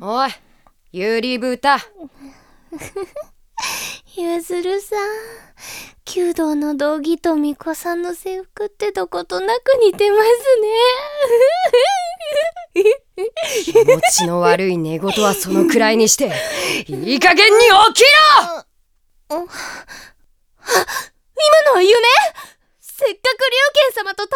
おいゆり豚ゆずるさん弓道の道着と巫女さんの制服ってどことなく似てますね。気持ちの悪い寝言はそのくらいにしていい加減に起きろ今のは夢せっかく龍賢様と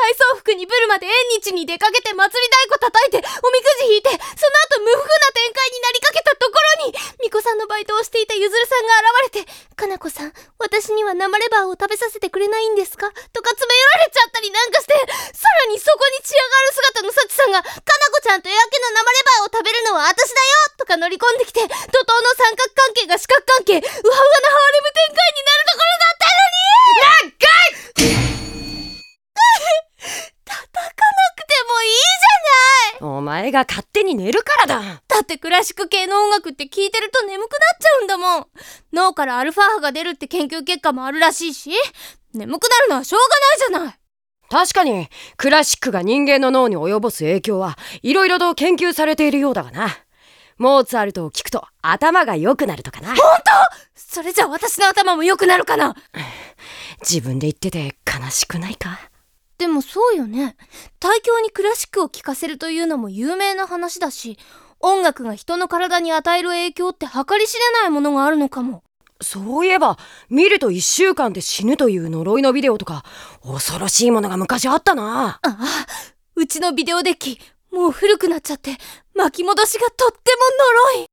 にブルマで縁日に出かけて祭り太鼓叩いておみくじ引いてその後無風な展開になりかけたところに巫女さんのバイトをしていたゆずるさんが現れて「かなこさん私には生レバーを食べさせてくれないんですか?」とか詰め寄られちゃったりなんかしてさらにそこに血上がる姿の幸さんが「かなこちゃんと夜明けの生レバーを食べるのは私だよ!」とか乗り込んできて怒涛の三角関係が四角関係ウハウハ前が勝手に寝るからだ。だってクラシック系の音楽って聴いてると眠くなっちゃうんだもん。脳からアルファ波が出るって研究結果もあるらしいし。眠くなるのはしょうがないじゃない。確かにクラシックが人間の脳に及ぼす影響はいろいろと研究されているようだがな。モーツァルトを聞くと頭が良くなるとかな。本当？それじゃあ私の頭も良くなるかな。自分で言ってて悲しくないか？でもそうよね。大教にクラシックを聴かせるというのも有名な話だし音楽が人の体に与える影響って計り知れないものがあるのかも。そういえば見ると1週間で死ぬという呪いのビデオとか恐ろしいものが昔あったな。ああうちのビデオデッキもう古くなっちゃって巻き戻しがとっても呪い